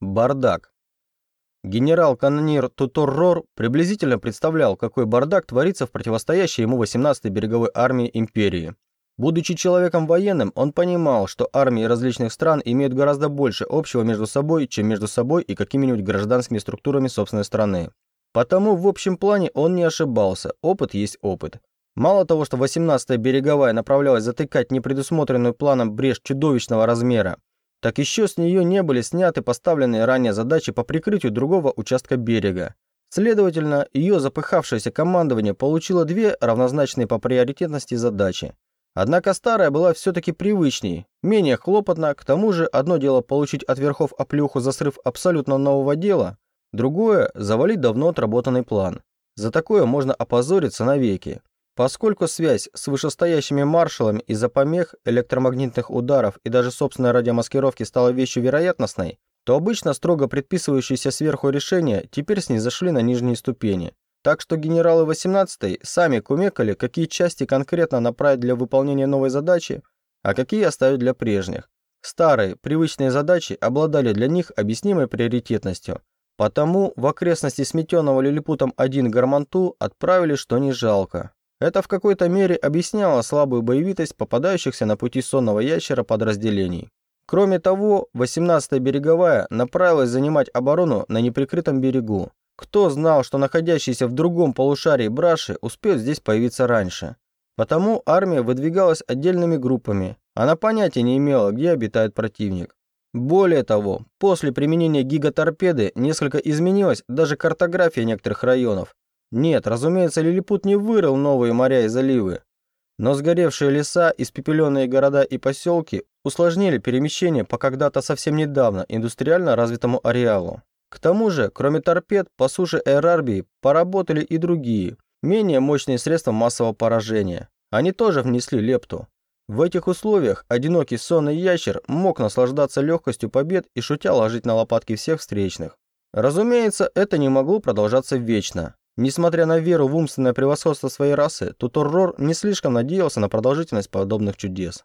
Бардак. Генерал-канонир Туторрор приблизительно представлял, какой бардак творится в противостоящей ему 18-й береговой армии империи. Будучи человеком военным, он понимал, что армии различных стран имеют гораздо больше общего между собой, чем между собой и какими-нибудь гражданскими структурами собственной страны. Потому в общем плане он не ошибался, опыт есть опыт. Мало того, что 18-я береговая направлялась затыкать непредусмотренную планом брешь чудовищного размера, так еще с нее не были сняты поставленные ранее задачи по прикрытию другого участка берега. Следовательно, ее запыхавшееся командование получило две равнозначные по приоритетности задачи. Однако старая была все-таки привычней, менее хлопотна, к тому же одно дело получить от верхов оплюху за срыв абсолютно нового дела, другое – завалить давно отработанный план. За такое можно опозориться навеки. Поскольку связь с вышестоящими маршалами из-за помех, электромагнитных ударов и даже собственной радиомаскировки стала вещью вероятностной, то обычно строго предписывающиеся сверху решения теперь снизошли на нижние ступени. Так что генералы 18-й сами кумекали, какие части конкретно направить для выполнения новой задачи, а какие оставить для прежних. Старые, привычные задачи обладали для них объяснимой приоритетностью. Потому в окрестности сметенного лилипутом один гарманту отправили что не жалко. Это в какой-то мере объясняло слабую боевитость попадающихся на пути сонного ящера подразделений. Кроме того, 18-я береговая направилась занимать оборону на неприкрытом берегу. Кто знал, что находящиеся в другом полушарии браши успеют здесь появиться раньше? Потому армия выдвигалась отдельными группами. Она понятия не имела, где обитает противник. Более того, после применения гигаторпеды несколько изменилась даже картография некоторых районов, нет, разумеется, Лилипут не вырыл новые моря и заливы. Но сгоревшие леса, испепеленные города и поселки усложнили перемещение по когда-то совсем недавно индустриально развитому ареалу. К тому же, кроме торпед, по суше Эрарбии поработали и другие, менее мощные средства массового поражения. Они тоже внесли лепту. В этих условиях одинокий сонный ящер мог наслаждаться легкостью побед и шутя ложить на лопатки всех встречных. Разумеется, это не могло продолжаться вечно. Несмотря на веру в умственное превосходство своей расы, Туторрор не слишком надеялся на продолжительность подобных чудес.